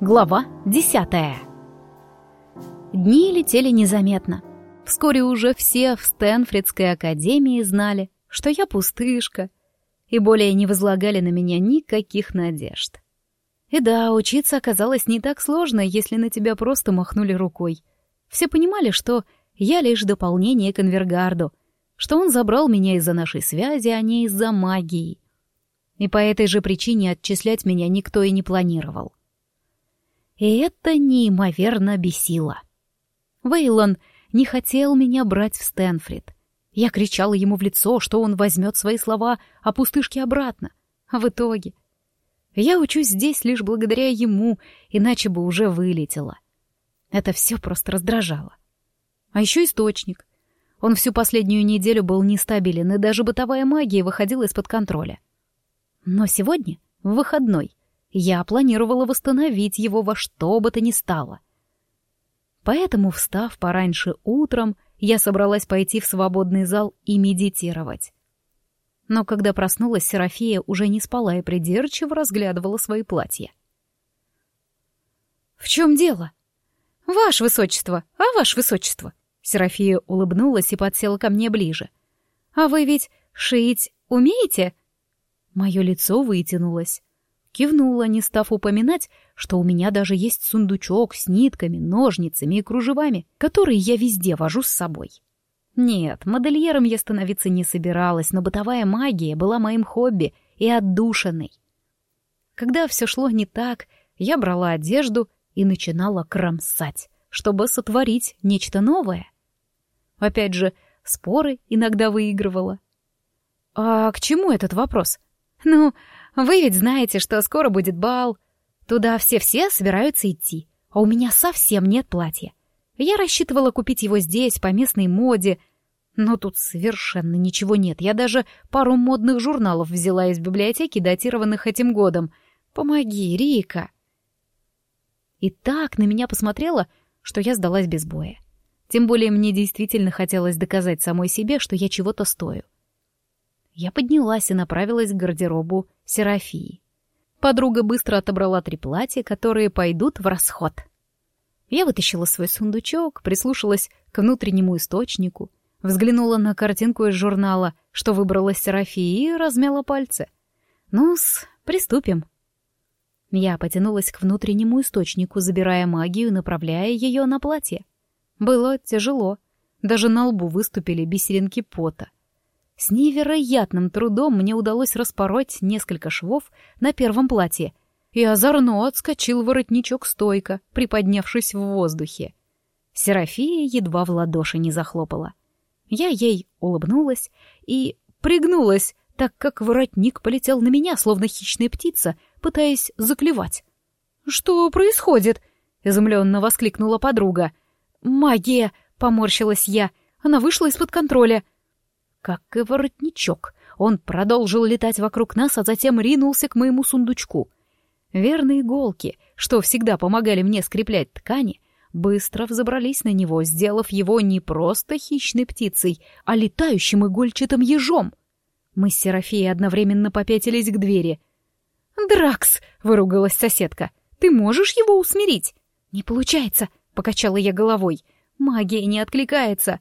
Глава десятая. Дни летели незаметно. Вскоре уже все в Стэнфридской академии знали, что я пустышка, и более не возлагали на меня никаких надежд. И да, учиться оказалось не так сложно, если на тебя просто махнули рукой. Все понимали, что я лишь дополнение к Инвергарду, что он забрал меня из-за нашей связи, а не из-за магии. И по этой же причине отчислять меня никто и не планировал. И это неимоверно бесило. Вейлон не хотел меня брать в Стэнфрид. Я кричала ему в лицо, что он возьмет свои слова о пустышке обратно. А в итоге... Я учусь здесь лишь благодаря ему, иначе бы уже вылетела. Это все просто раздражало. А еще источник. Он всю последнюю неделю был нестабилен, и даже бытовая магия выходила из-под контроля. Но сегодня, в выходной, я планировала восстановить его во что бы то ни стало. Поэтому, встав пораньше утром, я собралась пойти в свободный зал и медитировать. Но когда проснулась, Серафия уже не спала и придирчиво разглядывала свои платья. «В чем дело?» «Ваше высочество! А, ваше высочество!» Серафия улыбнулась и подсела ко мне ближе. «А вы ведь шить умеете?» Мое лицо вытянулось. Кивнула, не став упоминать, что у меня даже есть сундучок с нитками, ножницами и кружевами, которые я везде вожу с собой. Нет, модельером я становиться не собиралась, но бытовая магия была моим хобби и отдушиной. Когда все шло не так, я брала одежду и начинала кромсать, чтобы сотворить нечто новое. Опять же, споры иногда выигрывала. А к чему этот вопрос? Ну, вы ведь знаете, что скоро будет бал. Туда все-все собираются идти, а у меня совсем нет платья. Я рассчитывала купить его здесь, по местной моде, но тут совершенно ничего нет. Я даже пару модных журналов взяла из библиотеки, датированных этим годом. Помоги, Рика. И так на меня посмотрела, что я сдалась без боя. Тем более мне действительно хотелось доказать самой себе, что я чего-то стою. Я поднялась и направилась к гардеробу Серафии. Подруга быстро отобрала три платья, которые пойдут в расход. Я вытащила свой сундучок, прислушалась к внутреннему источнику, взглянула на картинку из журнала, что выбрала Серафия, и размяла пальцы. Ну-с, приступим. Я потянулась к внутреннему источнику, забирая магию, направляя ее на платье. Было тяжело. Даже на лбу выступили бисеринки пота. С невероятным трудом мне удалось распороть несколько швов на первом платье, и озорно отскочил воротничок стойко, приподнявшись в воздухе. Серафия едва в ладоши не захлопала. Я ей улыбнулась и пригнулась, так как воротник полетел на меня, словно хищная птица, пытаясь заклевать. «Что происходит?» — изумленно воскликнула подруга. «Магия!» — поморщилась я. Она вышла из-под контроля — как и воротничок. Он продолжил летать вокруг нас, а затем ринулся к моему сундучку. Верные иголки, что всегда помогали мне скреплять ткани, быстро взобрались на него, сделав его не просто хищной птицей, а летающим игольчатым ежом. Мы с Серафией одновременно попятились к двери. «Дракс!» — выругалась соседка. «Ты можешь его усмирить?» «Не получается!» — покачала я головой. «Магия не откликается!»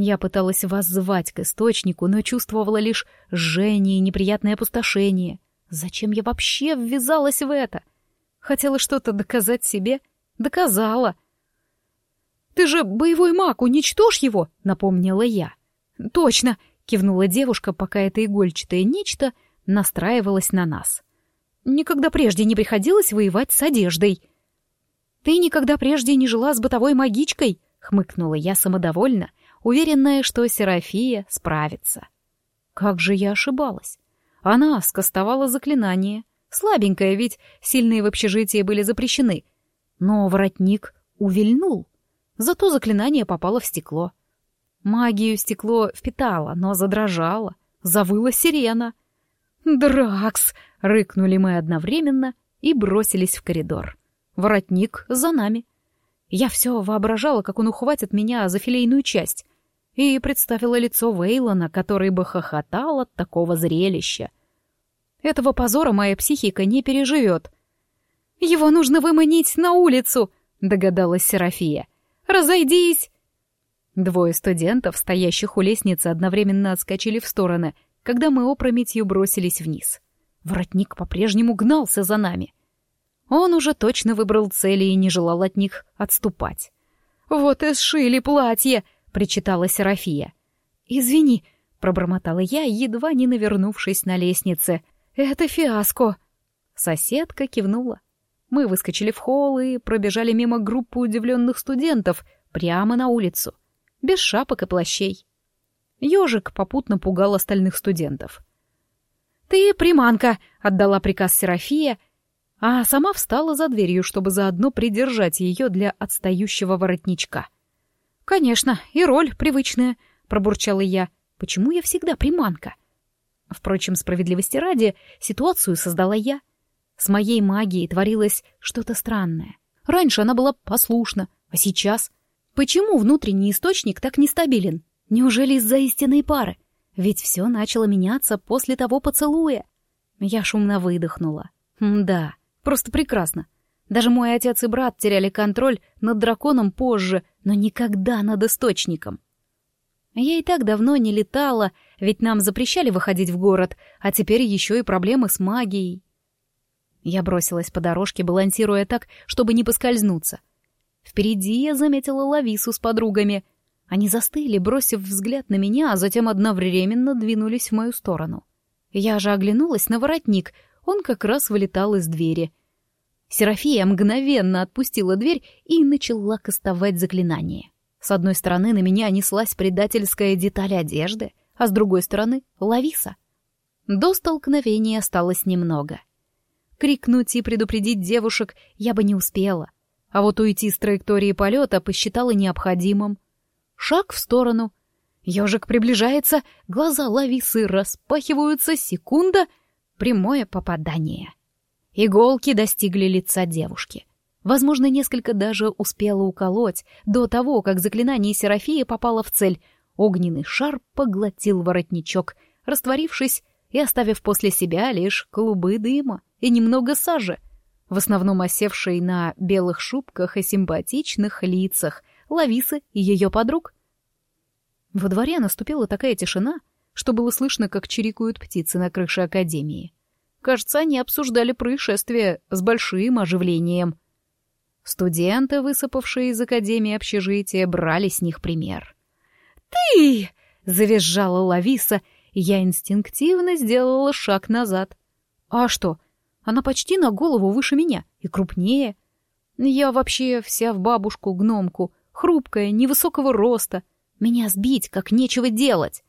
Я пыталась воззвать к источнику, но чувствовала лишь жжение и неприятное опустошение. Зачем я вообще ввязалась в это? Хотела что-то доказать себе? Доказала. «Ты же боевой маг, уничтожь его!» — напомнила я. «Точно!» — кивнула девушка, пока это игольчатое нечто настраивалось на нас. «Никогда прежде не приходилось воевать с одеждой». «Ты никогда прежде не жила с бытовой магичкой?» — хмыкнула я самодовольно, уверенная, что Серафия справится. Как же я ошибалась. Она скостовала заклинание. Слабенькое, ведь сильные в общежитии были запрещены. Но воротник увильнул. Зато заклинание попало в стекло. Магию стекло впитало, но задрожало. Завыла сирена. «Дракс!» — рыкнули мы одновременно и бросились в коридор. Воротник за нами. Я все воображала, как он ухватит меня за филейную часть, и представила лицо Вейлона, который бы хохотал от такого зрелища. Этого позора моя психика не переживет. Его нужно выманить на улицу!» — догадалась Серафия. «Разойдись!» Двое студентов, стоящих у лестницы, одновременно отскочили в стороны, когда мы опрометью бросились вниз. Воротник по-прежнему гнался за нами. Он уже точно выбрал цели и не желал от них отступать. «Вот и сшили платье!» — причитала Серафия. «Извини», — пробормотала я, едва не навернувшись на лестнице. «Это фиаско!» Соседка кивнула. Мы выскочили в холл и пробежали мимо группы удивленных студентов прямо на улицу без шапок и плащей. Ежик попутно пугал остальных студентов. «Ты приманка!» — отдала приказ Серафия, а сама встала за дверью, чтобы заодно придержать ее для отстающего воротничка. «Конечно, и роль привычная», — пробурчала я. «Почему я всегда приманка?» Впрочем, справедливости ради, ситуацию создала я. С моей магией творилось что-то странное. Раньше она была послушна, а сейчас Почему внутренний источник так нестабилен? Неужели из-за истинной пары? Ведь все начало меняться после того поцелуя. Я шумно выдохнула. да, просто прекрасно. Даже мой отец и брат теряли контроль над драконом позже, но никогда над источником. Я и так давно не летала, ведь нам запрещали выходить в город, а теперь еще и проблемы с магией. Я бросилась по дорожке, балансируя так, чтобы не поскользнуться. Впереди я заметила Лавису с подругами. Они застыли, бросив взгляд на меня, а затем одновременно двинулись в мою сторону. Я же оглянулась на воротник, он как раз вылетал из двери. Серафия мгновенно отпустила дверь и начала кастовать заклинание. С одной стороны на меня неслась предательская деталь одежды, а с другой стороны — Лависа. До столкновения осталось немного. Крикнуть и предупредить девушек я бы не успела — а вот уйти с траектории полета посчитала необходимым. Шаг в сторону. Ежик приближается, глаза Лависы распахиваются, секунда — прямое попадание. Иголки достигли лица девушки. Возможно, несколько даже успела уколоть до того, как заклинание Серафии попало в цель. Огненный шар поглотил воротничок, растворившись и оставив после себя лишь клубы дыма и немного сажи — в основном осевшей на белых шубках и симпатичных лицах Лависы и ее подруг. Во дворе наступила такая тишина, что было слышно, как чирикают птицы на крыше Академии. Кажется, они обсуждали происшествие с большим оживлением. Студенты, высыпавшие из Академии общежития, брали с них пример. «Ты!» — завизжала Лависа, и я инстинктивно сделала шаг назад. «А что?» Она почти на голову выше меня и крупнее. Я вообще вся в бабушку-гномку, хрупкая, невысокого роста. Меня сбить, как нечего делать.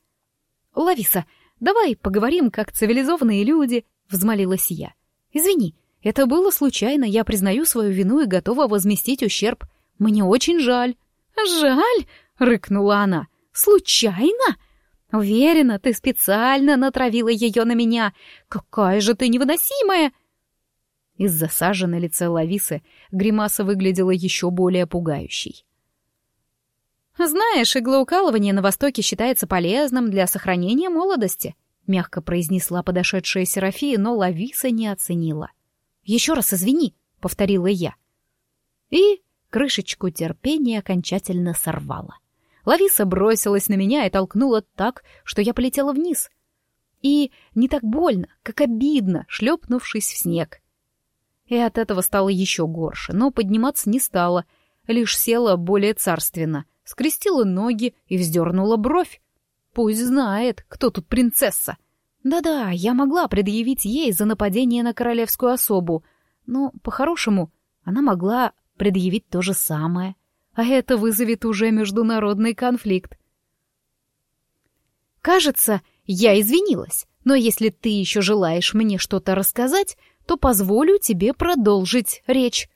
«Лависа, давай поговорим, как цивилизованные люди», — взмолилась я. «Извини, это было случайно, я признаю свою вину и готова возместить ущерб. Мне очень жаль». «Жаль?» — рыкнула она. «Случайно?» «Уверена, ты специально натравила ее на меня. Какая же ты невыносимая!» Из-за сажи на лице Лависы гримаса выглядела еще более пугающей. «Знаешь, иглоукалывание на Востоке считается полезным для сохранения молодости», — мягко произнесла подошедшая Серафия, но Лависа не оценила. «Еще раз извини», — повторила я. И крышечку терпения окончательно сорвала. Лависа бросилась на меня и толкнула так, что я полетела вниз. И не так больно, как обидно, шлепнувшись в снег и от этого стало еще горше, но подниматься не стала, лишь села более царственно, скрестила ноги и вздернула бровь. Пусть знает, кто тут принцесса. Да-да, я могла предъявить ей за нападение на королевскую особу, но, по-хорошему, она могла предъявить то же самое, а это вызовет уже международный конфликт. Кажется, я извинилась, но если ты еще желаешь мне что-то рассказать, то позволю тебе продолжить речь».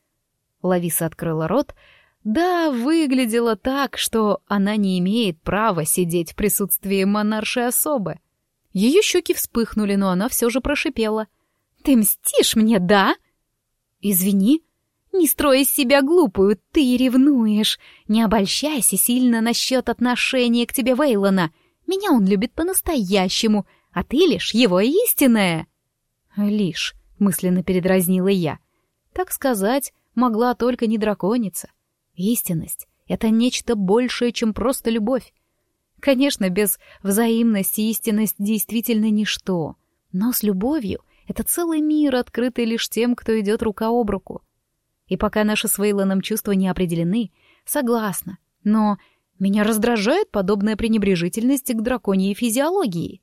Лависа открыла рот. Да, выглядела так, что она не имеет права сидеть в присутствии монарши особы. Ее щеки вспыхнули, но она все же прошипела. «Ты мстишь мне, да?» «Извини», не строй из себя глупую, ты ревнуешь. Не обольщайся сильно насчет отношения к тебе Вейлона. Меня он любит по-настоящему, а ты лишь его истинная. Лишь мысленно передразнила я. Так сказать, могла только не драконица. Истинность — это нечто большее, чем просто любовь. Конечно, без взаимности истинность действительно ничто, но с любовью это целый мир, открытый лишь тем, кто идет рука об руку. И пока наши с Вейлоном чувства не определены, согласна, но меня раздражает подобная пренебрежительность к драконьей физиологии.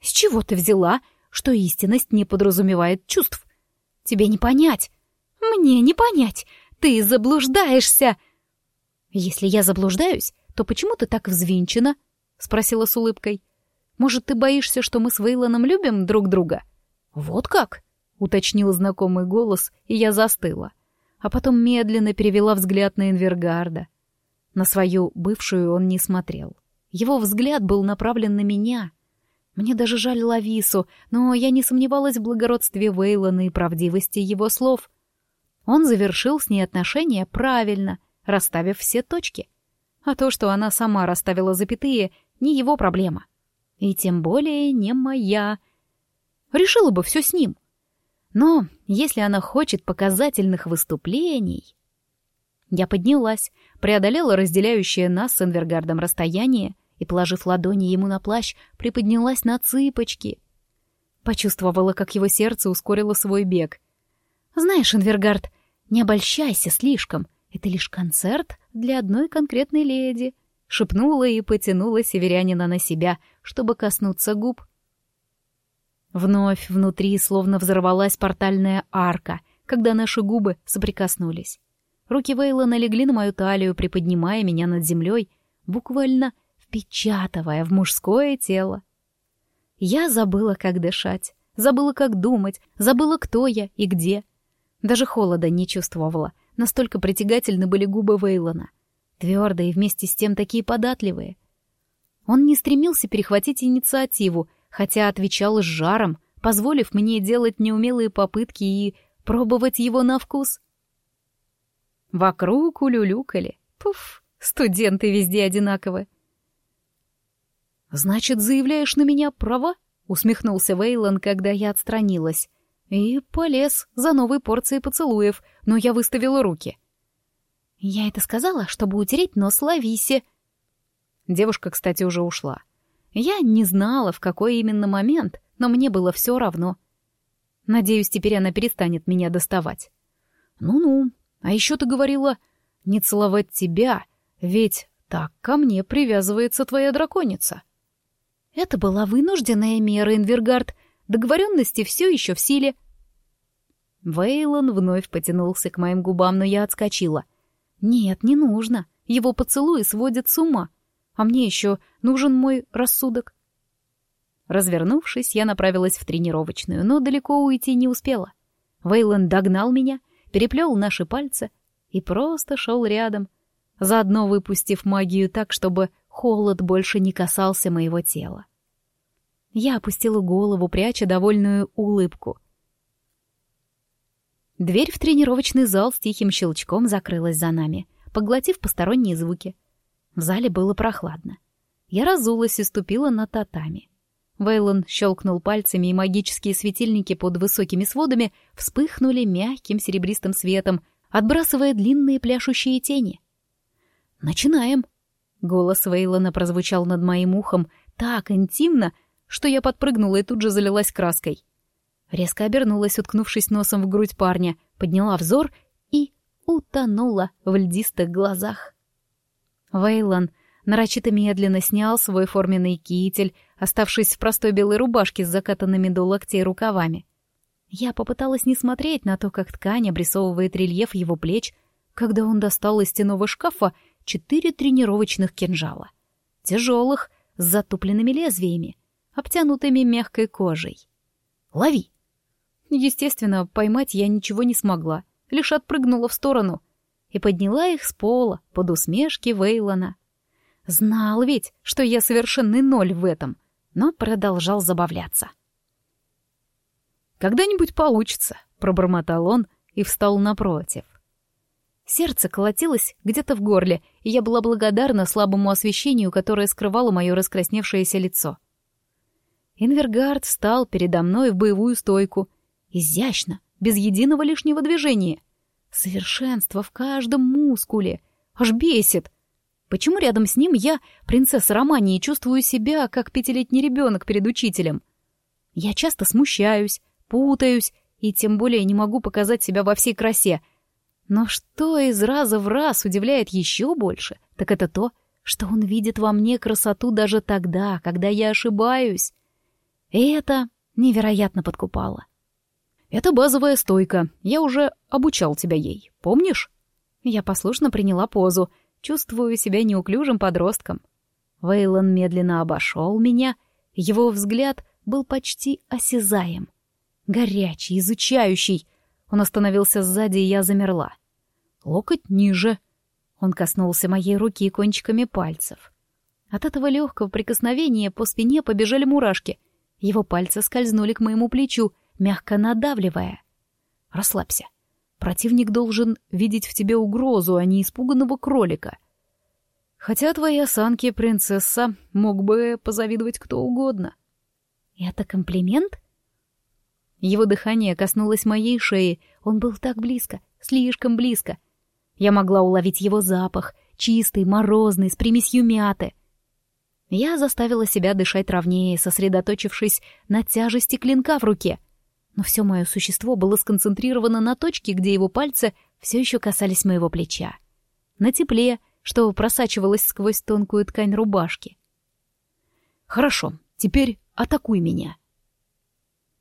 С чего ты взяла, что истинность не подразумевает чувств? Тебе не понять. Мне не понять. Ты заблуждаешься. Если я заблуждаюсь, то почему ты так взвинчена? Спросила с улыбкой. Может, ты боишься, что мы с Вейлоном любим друг друга? Вот как? Уточнил знакомый голос, и я застыла. А потом медленно перевела взгляд на Инвергарда. На свою бывшую он не смотрел. Его взгляд был направлен на меня. Мне даже жаль Лавису, но я не сомневалась в благородстве Вейлона и правдивости его слов. Он завершил с ней отношения правильно, расставив все точки. А то, что она сама расставила запятые, не его проблема. И тем более не моя. Решила бы все с ним. Но если она хочет показательных выступлений... Я поднялась, преодолела разделяющее нас с Энвергардом расстояние и, положив ладони ему на плащ, приподнялась на цыпочки. Почувствовала, как его сердце ускорило свой бег. «Знаешь, Энвергард, не обольщайся слишком. Это лишь концерт для одной конкретной леди», — шепнула и потянула северянина на себя, чтобы коснуться губ. Вновь внутри словно взорвалась портальная арка, когда наши губы соприкоснулись. Руки Вейла налегли на мою талию, приподнимая меня над землей, буквально впечатывая в мужское тело. Я забыла, как дышать, забыла, как думать, забыла, кто я и где. Даже холода не чувствовала, настолько притягательны были губы Вейлона. Твердые и вместе с тем такие податливые. Он не стремился перехватить инициативу, хотя отвечал с жаром, позволив мне делать неумелые попытки и пробовать его на вкус. Вокруг улюлюкали. Пуф, студенты везде одинаковы. «Значит, заявляешь на меня права?» — усмехнулся Вейлон, когда я отстранилась. И полез за новой порцией поцелуев, но я выставила руки. «Я это сказала, чтобы утереть нос Лависе». Девушка, кстати, уже ушла. Я не знала, в какой именно момент, но мне было все равно. Надеюсь, теперь она перестанет меня доставать. «Ну-ну», а еще ты говорила не целовать тебя, ведь так ко мне привязывается твоя драконица. Это была вынужденная мера, Инвергард. Договоренности все еще в силе. Вейлон вновь потянулся к моим губам, но я отскочила. Нет, не нужно. Его поцелуи сводят с ума. А мне еще нужен мой рассудок. Развернувшись, я направилась в тренировочную, но далеко уйти не успела. Вейлон догнал меня — переплел наши пальцы и просто шел рядом, заодно выпустив магию так, чтобы холод больше не касался моего тела. Я опустила голову, пряча довольную улыбку. Дверь в тренировочный зал с тихим щелчком закрылась за нами, поглотив посторонние звуки. В зале было прохладно. Я разулась и ступила на татами. Вейлон щелкнул пальцами, и магические светильники под высокими сводами вспыхнули мягким серебристым светом, отбрасывая длинные пляшущие тени. «Начинаем!» Голос Вейлона прозвучал над моим ухом так интимно, что я подпрыгнула и тут же залилась краской. Резко обернулась, уткнувшись носом в грудь парня, подняла взор и утонула в льдистых глазах. Вейлон нарочито медленно снял свой форменный китель, оставшись в простой белой рубашке с закатанными до локтей рукавами. Я попыталась не смотреть на то, как ткань обрисовывает рельеф его плеч, когда он достал из стенового шкафа четыре тренировочных кинжала. Тяжелых, с затупленными лезвиями, обтянутыми мягкой кожей. «Лови!» Естественно, поймать я ничего не смогла, лишь отпрыгнула в сторону и подняла их с пола под усмешки Вейлона. Знал ведь, что я совершенный ноль в этом, но продолжал забавляться. «Когда-нибудь получится», — пробормотал он и встал напротив. Сердце колотилось где-то в горле, и я была благодарна слабому освещению, которое скрывало мое раскрасневшееся лицо. Инвергард встал передо мной в боевую стойку, изящно, без единого лишнего движения. Совершенство в каждом мускуле. Аж бесит. Почему рядом с ним я, принцесса Романии, чувствую себя, как пятилетний ребенок перед учителем? Я часто смущаюсь, путаюсь и тем более не могу показать себя во всей красе. Но что из раза в раз удивляет еще больше, так это то, что он видит во мне красоту даже тогда, когда я ошибаюсь. И это невероятно подкупало. «Это базовая стойка. Я уже обучал тебя ей. Помнишь?» Я послушно приняла позу, чувствую себя неуклюжим подростком. Вейлон медленно обошел меня, его взгляд был почти осязаем. Горячий, изучающий. Он остановился сзади, и я замерла. Локоть ниже. Он коснулся моей руки кончиками пальцев. От этого легкого прикосновения по спине побежали мурашки. Его пальцы скользнули к моему плечу, мягко надавливая. «Расслабься. Противник должен видеть в тебе угрозу, а не испуганного кролика. Хотя твоей осанке, принцесса, мог бы позавидовать кто угодно». «Это комплимент?» Его дыхание коснулось моей шеи. Он был так близко, слишком близко. Я могла уловить его запах, чистый, морозный, с примесью мяты. Я заставила себя дышать ровнее, сосредоточившись на тяжести клинка в руке. Но все мое существо было сконцентрировано на точке, где его пальцы все еще касались моего плеча. На тепле, что просачивалось сквозь тонкую ткань рубашки. «Хорошо, теперь атакуй меня»,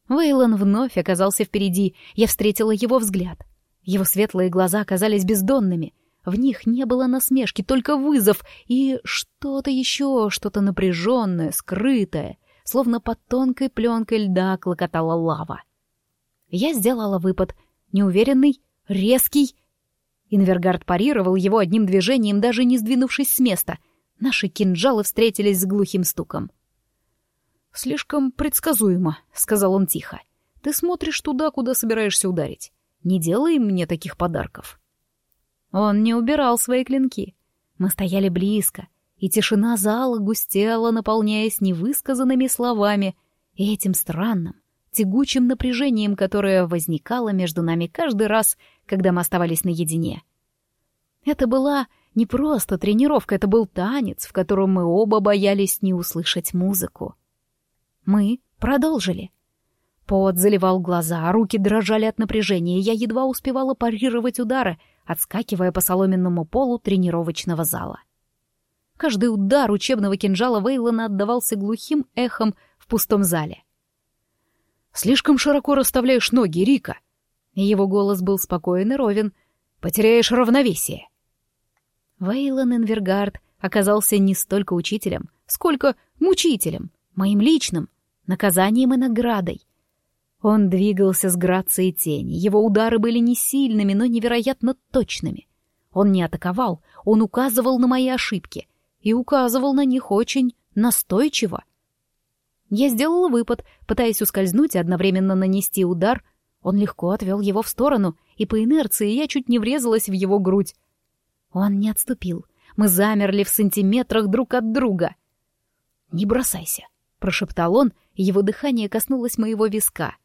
Вейлон вновь оказался впереди, я встретила его взгляд. Его светлые глаза оказались бездонными. В них не было насмешки, только вызов и что-то еще, что-то напряженное, скрытое, словно под тонкой пленкой льда клокотала лава. Я сделала выпад, неуверенный, резкий. Инвергард парировал его одним движением, даже не сдвинувшись с места. Наши кинжалы встретились с глухим стуком. — «Слишком предсказуемо», — сказал он тихо. «Ты смотришь туда, куда собираешься ударить. Не делай мне таких подарков». Он не убирал свои клинки. Мы стояли близко, и тишина зала густела, наполняясь невысказанными словами и этим странным, тягучим напряжением, которое возникало между нами каждый раз, когда мы оставались наедине. Это была не просто тренировка, это был танец, в котором мы оба боялись не услышать музыку. Мы продолжили. Пот заливал глаза, руки дрожали от напряжения, я едва успевала парировать удары, отскакивая по соломенному полу тренировочного зала. Каждый удар учебного кинжала Вейлона отдавался глухим эхом в пустом зале. «Слишком широко расставляешь ноги, Рика!» Его голос был спокоен и ровен. «Потеряешь равновесие!» Вейлон Инвергард оказался не столько учителем, сколько мучителем, моим личным, наказанием и наградой. Он двигался с грацией тени, его удары были не сильными, но невероятно точными. Он не атаковал, он указывал на мои ошибки, и указывал на них очень настойчиво. Я сделала выпад, пытаясь ускользнуть и одновременно нанести удар. Он легко отвел его в сторону, и по инерции я чуть не врезалась в его грудь. Он не отступил. Мы замерли в сантиметрах друг от друга. «Не бросайся», — прошептал он, его дыхание коснулось моего виска.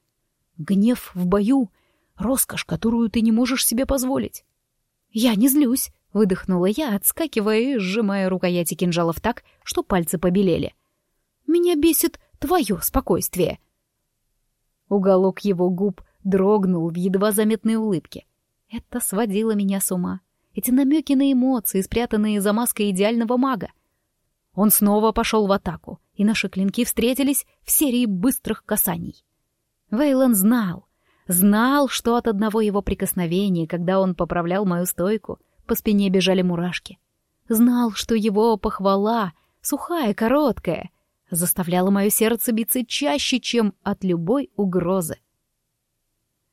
Гнев в бою — роскошь, которую ты не можешь себе позволить. «Я не злюсь», — выдохнула я, отскакивая и сжимая рукояти кинжалов так, что пальцы побелели. «Меня бесит твое спокойствие». Уголок его губ дрогнул в едва заметной улыбке. Это сводило меня с ума. Эти намеки на эмоции, спрятанные за маской идеального мага. Он снова пошел в атаку, и наши клинки встретились в серии быстрых касаний. Вейлон знал, знал, что от одного его прикосновения, когда он поправлял мою стойку, по спине бежали мурашки. Знал, что его похвала, сухая, короткая, заставляла мое сердце биться чаще, чем от любой угрозы.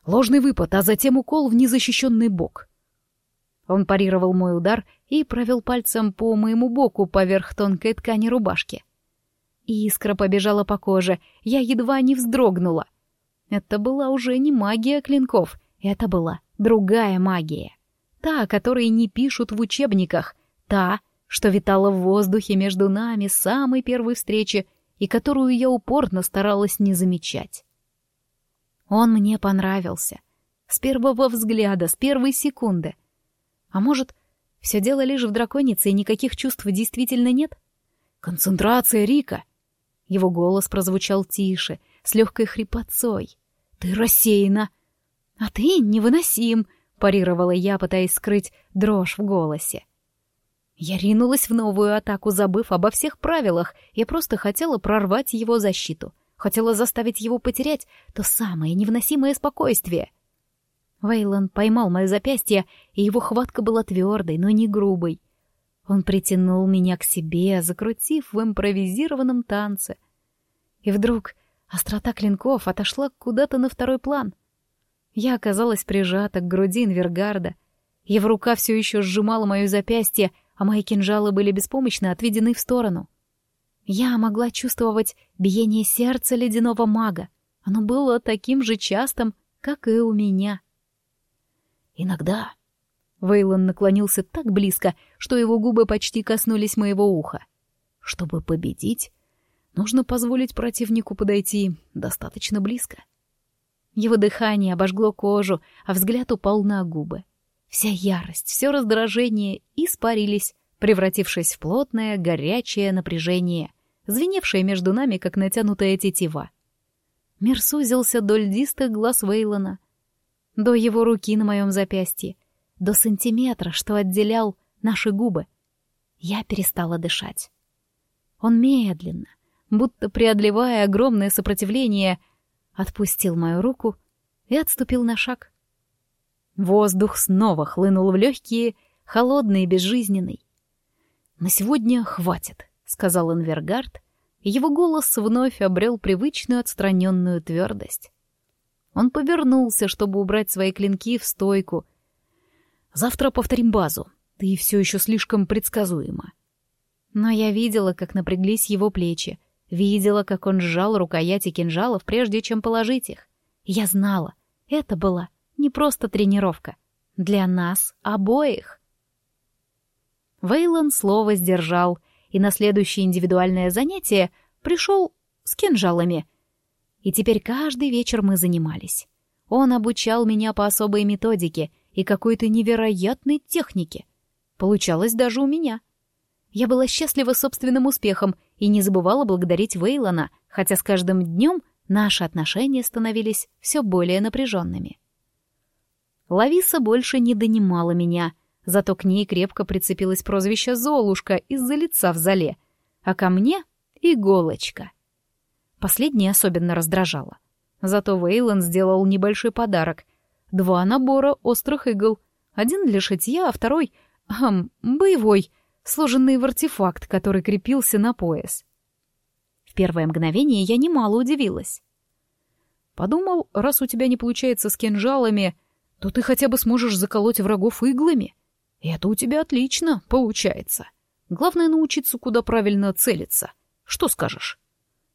Ложный выпад, а затем укол в незащищенный бок. Он парировал мой удар и провел пальцем по моему боку поверх тонкой ткани рубашки. Искра побежала по коже, я едва не вздрогнула. Это была уже не магия клинков, это была другая магия. Та, о которой не пишут в учебниках, та, что витала в воздухе между нами с самой первой встречи и которую я упорно старалась не замечать. Он мне понравился. С первого взгляда, с первой секунды. А может, все дело лишь в драконице, и никаких чувств действительно нет? «Концентрация, Рика!» Его голос прозвучал тише, с легкой хрипотцой. «Ты рассеяна!» «А ты невыносим!» — парировала я, пытаясь скрыть дрожь в голосе. Я ринулась в новую атаку, забыв обо всех правилах. Я просто хотела прорвать его защиту. Хотела заставить его потерять то самое невыносимое спокойствие. Вейлон поймал мое запястье, и его хватка была твердой, но не грубой. Он притянул меня к себе, закрутив в импровизированном танце. И вдруг острота клинков отошла куда-то на второй план. Я оказалась прижата к груди Инвергарда. Его рука все еще сжимала мое запястье, а мои кинжалы были беспомощно отведены в сторону. Я могла чувствовать биение сердца ледяного мага. Оно было таким же частым, как и у меня. Иногда Вейлон наклонился так близко, что его губы почти коснулись моего уха. Чтобы победить, нужно позволить противнику подойти достаточно близко. Его дыхание обожгло кожу, а взгляд упал на губы. Вся ярость, все раздражение испарились, превратившись в плотное, горячее напряжение, звеневшее между нами, как натянутая тетива. Мир сузился до льдистых глаз Вейлона, до его руки на моем запястье, до сантиметра, что отделял наши губы. Я перестала дышать. Он медленно, будто преодолевая огромное сопротивление, отпустил мою руку и отступил на шаг. Воздух снова хлынул в легкие, холодный и безжизненный. «На сегодня хватит», — сказал Инвергард, и его голос вновь обрел привычную отстраненную твердость. Он повернулся, чтобы убрать свои клинки в стойку, Завтра повторим базу. Ты все еще слишком предсказуема. Но я видела, как напряглись его плечи, видела, как он сжал рукояти кинжалов, прежде чем положить их. Я знала, это была не просто тренировка. Для нас обоих. Вейлон слово сдержал, и на следующее индивидуальное занятие пришел с кинжалами. И теперь каждый вечер мы занимались. Он обучал меня по особой методике — и какой-то невероятной технике. Получалось даже у меня. Я была счастлива собственным успехом и не забывала благодарить Вейлона, хотя с каждым днем наши отношения становились все более напряженными. Лависа больше не донимала меня, зато к ней крепко прицепилось прозвище «Золушка» из-за лица в зале, а ко мне — «Иголочка». Последнее особенно раздражало. Зато Вейлон сделал небольшой подарок — два набора острых игл. Один для шитья, а второй — боевой, сложенный в артефакт, который крепился на пояс. В первое мгновение я немало удивилась. Подумал, раз у тебя не получается с кинжалами, то ты хотя бы сможешь заколоть врагов иглами. И это у тебя отлично получается. Главное научиться, куда правильно целиться. Что скажешь?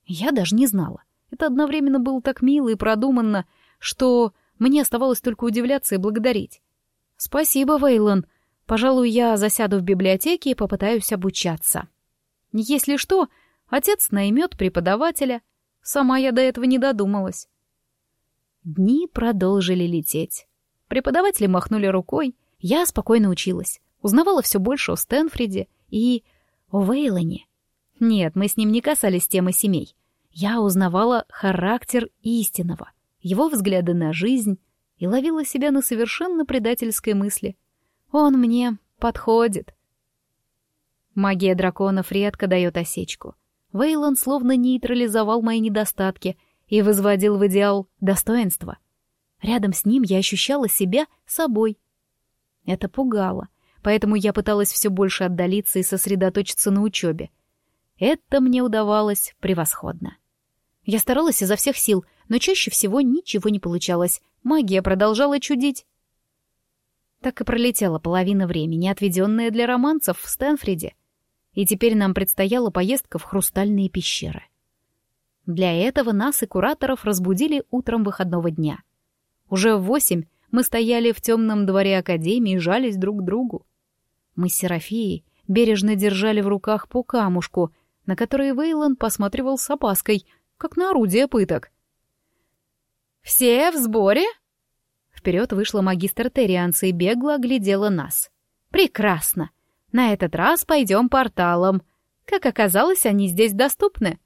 Я даже не знала. Это одновременно было так мило и продуманно, что мне оставалось только удивляться и благодарить. «Спасибо, Вейлон. Пожалуй, я засяду в библиотеке и попытаюсь обучаться. Если что, отец наймет преподавателя. Сама я до этого не додумалась». Дни продолжили лететь. Преподаватели махнули рукой. Я спокойно училась. Узнавала все больше о Стэнфриде и о Вейлоне. Нет, мы с ним не касались темы семей. Я узнавала характер истинного — его взгляды на жизнь и ловила себя на совершенно предательской мысли. «Он мне подходит». Магия драконов редко дает осечку. Вейлон словно нейтрализовал мои недостатки и возводил в идеал достоинства. Рядом с ним я ощущала себя собой. Это пугало, поэтому я пыталась все больше отдалиться и сосредоточиться на учебе. Это мне удавалось превосходно. Я старалась изо всех сил, но чаще всего ничего не получалось. Магия продолжала чудить. Так и пролетела половина времени, отведенная для романцев в Стэнфриде. И теперь нам предстояла поездка в хрустальные пещеры. Для этого нас и кураторов разбудили утром выходного дня. Уже в восемь мы стояли в темном дворе Академии и жались друг к другу. Мы с Серафией бережно держали в руках по камушку, на который Вейлон посматривал с опаской — как на орудие пыток. «Все в сборе?» Вперед вышла магистр Террианца и бегло оглядела нас. «Прекрасно! На этот раз пойдем порталом. Как оказалось, они здесь доступны».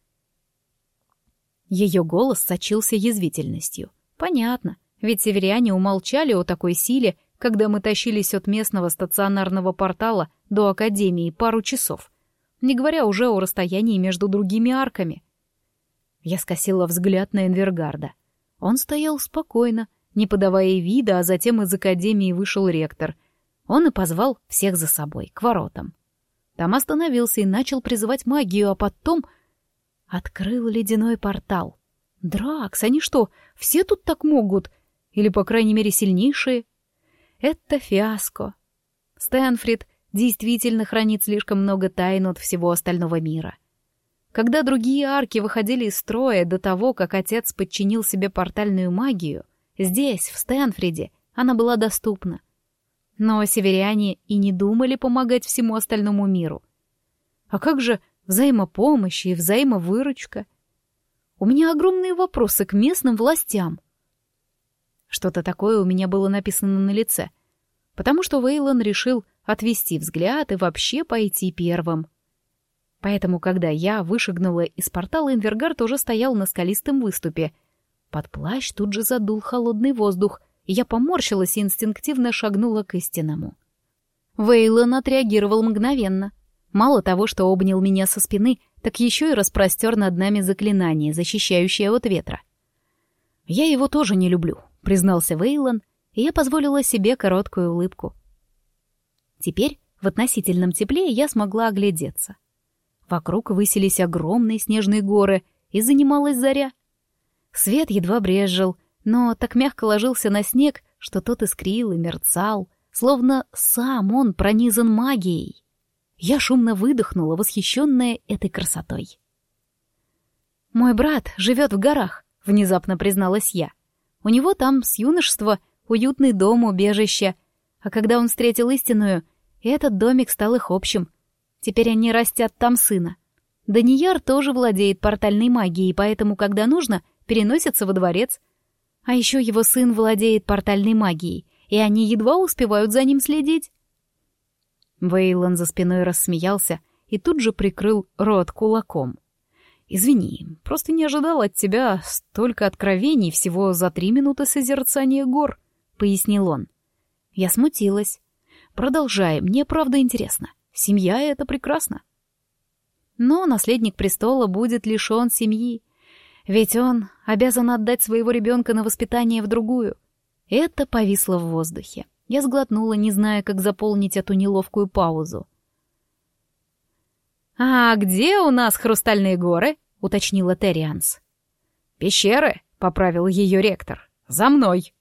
Ее голос сочился язвительностью. «Понятно, ведь северяне умолчали о такой силе, когда мы тащились от местного стационарного портала до Академии пару часов, не говоря уже о расстоянии между другими арками. Я скосила взгляд на Энвергарда. Он стоял спокойно, не подавая вида, а затем из Академии вышел ректор. Он и позвал всех за собой, к воротам. Там остановился и начал призывать магию, а потом открыл ледяной портал. Дракс, они что, все тут так могут? Или, по крайней мере, сильнейшие? Это фиаско. Стэнфрид действительно хранит слишком много тайн от всего остального мира. Когда другие арки выходили из строя до того, как отец подчинил себе портальную магию, здесь, в Стэнфриде, она была доступна. Но северяне и не думали помогать всему остальному миру. А как же взаимопомощь и взаимовыручка? У меня огромные вопросы к местным властям. Что-то такое у меня было написано на лице, потому что Вейлон решил отвести взгляд и вообще пойти первым. Поэтому, когда я вышагнула из портала, Инвергард уже стоял на скалистом выступе. Под плащ тут же задул холодный воздух, и я поморщилась и инстинктивно шагнула к истинному. Вейлон отреагировал мгновенно. Мало того, что обнял меня со спины, так еще и распростер над нами заклинание, защищающее от ветра. «Я его тоже не люблю», — признался Вейлон, и я позволила себе короткую улыбку. Теперь в относительном тепле я смогла оглядеться. Вокруг высились огромные снежные горы, и занималась заря. Свет едва брезжил, но так мягко ложился на снег, что тот искрил и мерцал, словно сам он пронизан магией. Я шумно выдохнула, восхищенная этой красотой. «Мой брат живет в горах», — внезапно призналась я. «У него там с юношества уютный дом, убежище, а когда он встретил истинную, этот домик стал их общим. Теперь они растят там сына. Данияр тоже владеет портальной магией, поэтому, когда нужно, переносится во дворец. А еще его сын владеет портальной магией, и они едва успевают за ним следить. Вейлон за спиной рассмеялся и тут же прикрыл рот кулаком. «Извини, просто не ожидал от тебя столько откровений всего за три минуты созерцания гор», — пояснил он. Я смутилась. «Продолжай, мне правда интересно. Семья — это прекрасно». Но наследник престола будет лишен семьи, ведь он обязан отдать своего ребенка на воспитание в другую. Это повисло в воздухе. Я сглотнула, не зная, как заполнить эту неловкую паузу. «А где у нас хрустальные горы?» — уточнила Террианс. «Пещеры», — поправил ее ректор. «За мной!»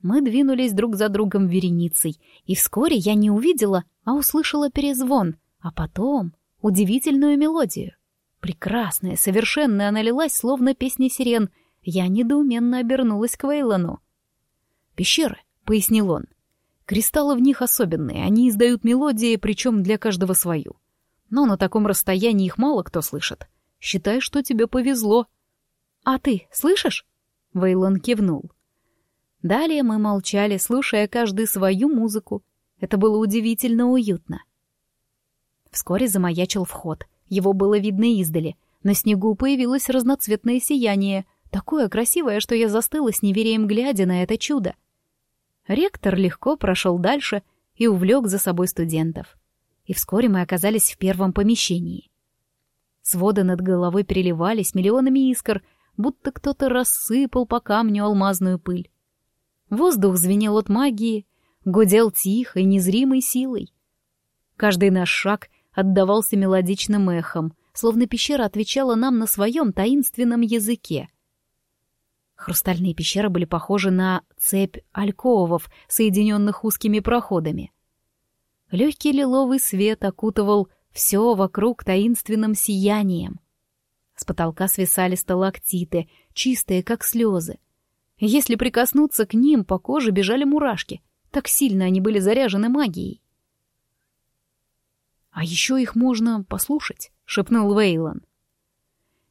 Мы двинулись друг за другом вереницей, и вскоре я не увидела, а услышала перезвон, а потом удивительную мелодию. Прекрасная, совершенная она лилась, словно песня сирен. Я недоуменно обернулась к Вейлону. «Пещеры», — пояснил он. «Кристаллы в них особенные, они издают мелодии, причем для каждого свою. Но на таком расстоянии их мало кто слышит. Считай, что тебе повезло». «А ты слышишь?» Вейлон кивнул. Далее мы молчали, слушая каждый свою музыку. Это было удивительно уютно. Вскоре замаячил вход. Его было видно издали. На снегу появилось разноцветное сияние, такое красивое, что я застыла с неверием, глядя на это чудо. Ректор легко прошел дальше и увлек за собой студентов. И вскоре мы оказались в первом помещении. Своды над головой переливались миллионами искр, будто кто-то рассыпал по камню алмазную пыль. Воздух звенел от магии, гудел тихо и незримой силой. Каждый наш шаг отдавался мелодичным эхом, словно пещера отвечала нам на своем таинственном языке. Хрустальные пещеры были похожи на цепь альковов, соединенных узкими проходами. Легкий лиловый свет окутывал все вокруг таинственным сиянием. С потолка свисали сталактиты, чистые, как слезы. Если прикоснуться к ним, по коже бежали мурашки. Так сильно они были заряжены магией. «А еще их можно послушать», — шепнул Вейлон.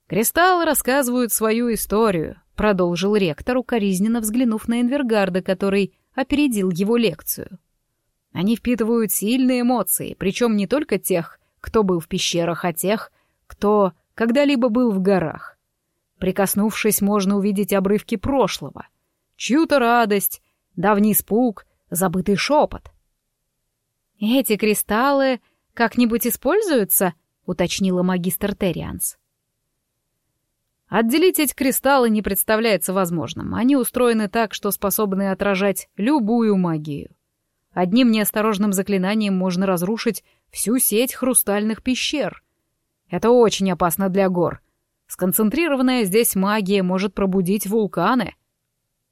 «Кристаллы рассказывают свою историю», — продолжил ректор, укоризненно взглянув на Энвергарда, который опередил его лекцию. Они впитывают сильные эмоции, причем не только тех, кто был в пещерах, а тех, кто когда-либо был в горах. Прикоснувшись, можно увидеть обрывки прошлого, чью-то радость, давний испуг, забытый шепот. «Эти кристаллы как-нибудь используются?» — уточнила магистр Террианс. Отделить эти кристаллы не представляется возможным. Они устроены так, что способны отражать любую магию. Одним неосторожным заклинанием можно разрушить всю сеть хрустальных пещер. Это очень опасно для гор. Сконцентрированная здесь магия может пробудить вулканы.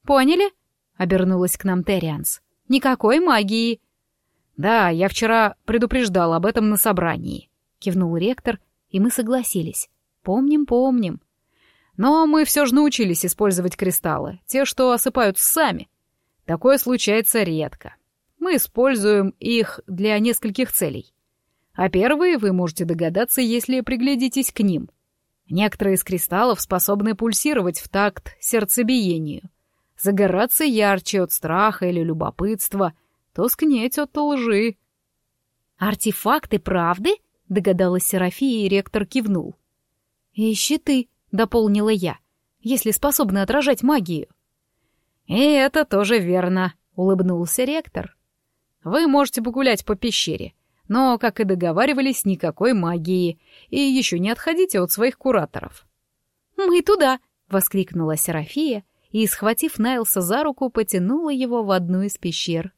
«Поняли?» — обернулась к нам Террианс. «Никакой магии!» «Да, я вчера предупреждал об этом на собрании», — кивнул ректор, и мы согласились. «Помним, помним». Но мы все же научились использовать кристаллы, те, что осыпаются сами. Такое случается редко. Мы используем их для нескольких целей. А первые вы можете догадаться, если приглядитесь к ним. Некоторые из кристаллов способны пульсировать в такт сердцебиению, загораться ярче от страха или любопытства, тускнеть от лжи. «Артефакты правды?» — догадалась Серафия, и ректор кивнул. «И щиты», — дополнила я, — «если способны отражать магию». «И это тоже верно», — улыбнулся ректор. «Вы можете погулять по пещере, но, как и договаривались, никакой магии, и еще не отходите от своих кураторов». «Мы туда!» — воскликнула Серафия и, схватив Найлса за руку, потянула его в одну из пещер.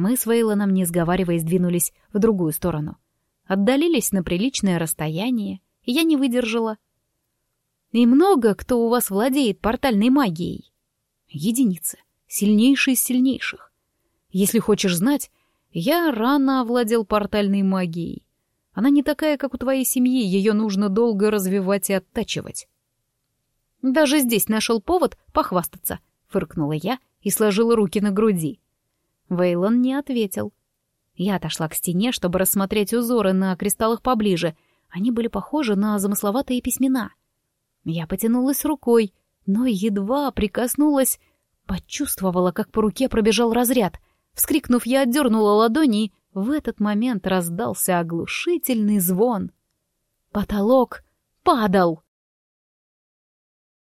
Мы с Вейлоном, не сговариваясь, двинулись в другую сторону. Отдалились на приличное расстояние, и я не выдержала — и много кто у вас владеет портальной магией? Единицы. Сильнейшие из сильнейших. Если хочешь знать, я рано овладел портальной магией. Она не такая, как у твоей семьи, ее нужно долго развивать и оттачивать. Даже здесь нашел повод похвастаться, фыркнула я и сложила руки на груди. Вейлон не ответил. Я отошла к стене, чтобы рассмотреть узоры на кристаллах поближе. Они были похожи на замысловатые письмена — я потянулась рукой, но едва прикоснулась, почувствовала, как по руке пробежал разряд. Вскрикнув, я отдернула ладони, и в этот момент раздался оглушительный звон. Потолок падал.